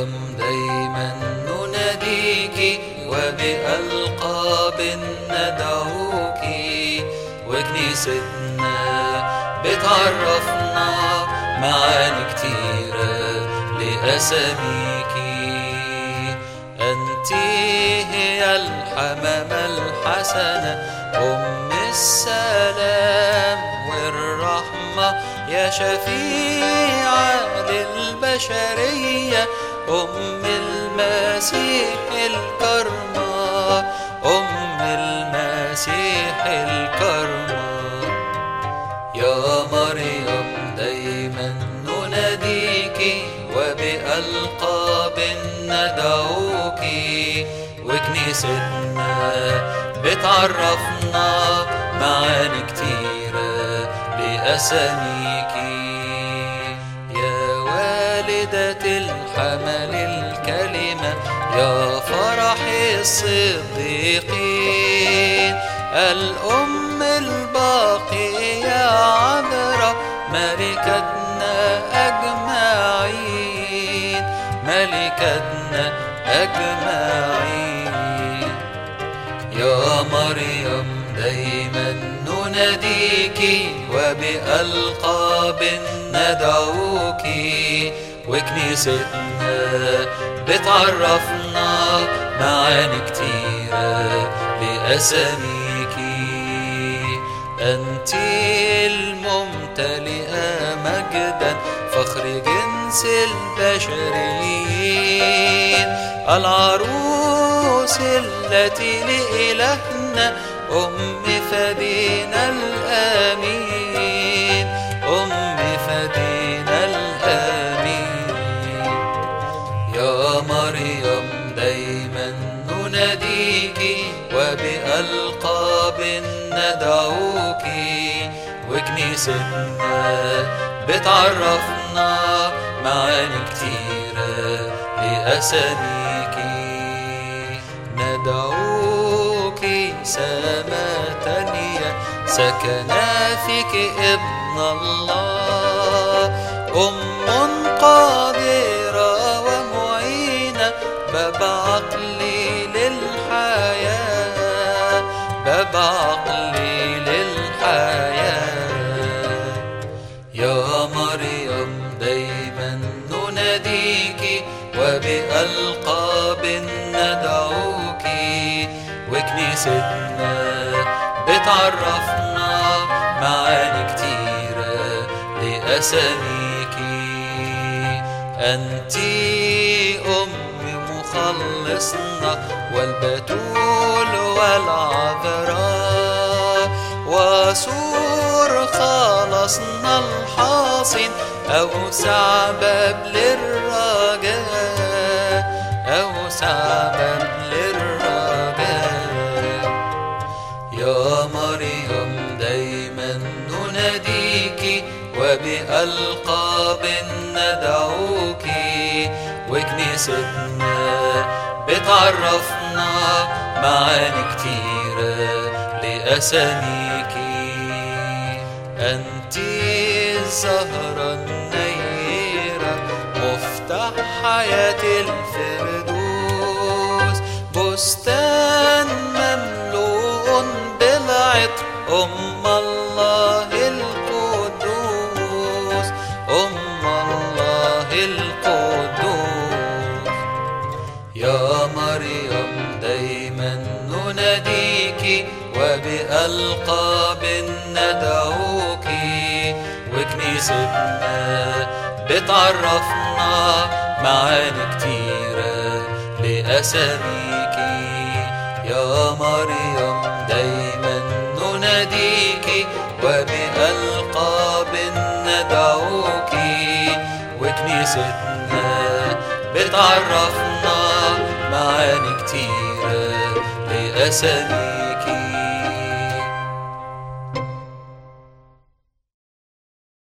مريم دايما نناديك وبألقاب ندعوك. وكنيستنا بتعرفنا معاني كتيرة لأساميك. أنت هي الحمامة الحسنة أم السلام والرحمة. يا شفيعة للبشرية أم المسيح الكرمة أم المسيح الكرمة. يا مريم دايما نناديك وبألقاب ندعوك. وكنيستنا بتعرفنا معاني كتيرة لأساميك يا فرح الصديقين. الأم الباقية عذراء ملكتنا أجمعين. ملكتنا أجمعين. يا مريم دايما نناديك وبألقاب ندعوك. وكنيستنا بتعرفنا معاني كتيرة لأساميك أنت الممتلئة مجدا فخر جنس البشريين. العروس التي لإلهنا أم فدينا الآمين. وبألقاب ندعوك وكنيستنا بتعرفنا معاني كتيرة لأساميك ندعوك سما تانية سكنا فيك ابن الله. أم قادرة ومعينة باب وكنيستنا بتعرفنا معاني كتيرة لأساميك أنت أم مخلصنا والبتول والعذراء وسور خلصنا الحاصن أوسع باب للرجاء أوسع باب للرجاء وبألقاب ندعوك وكنيستنا بتعرفنا معاني كتيرة لأساميك أنت الزهرة النيرة مفتاح حياة الفردوس. بستان مملوء بالعطر أم وبألقاب ندعوك. وكنيستنا بتعرفنا معاني كتيرة لأساميك. يا مريم دايما نناديك. وبألقاب ندعوك. وكنيستنا بتعرفنا معاني كتيرة لأساميك.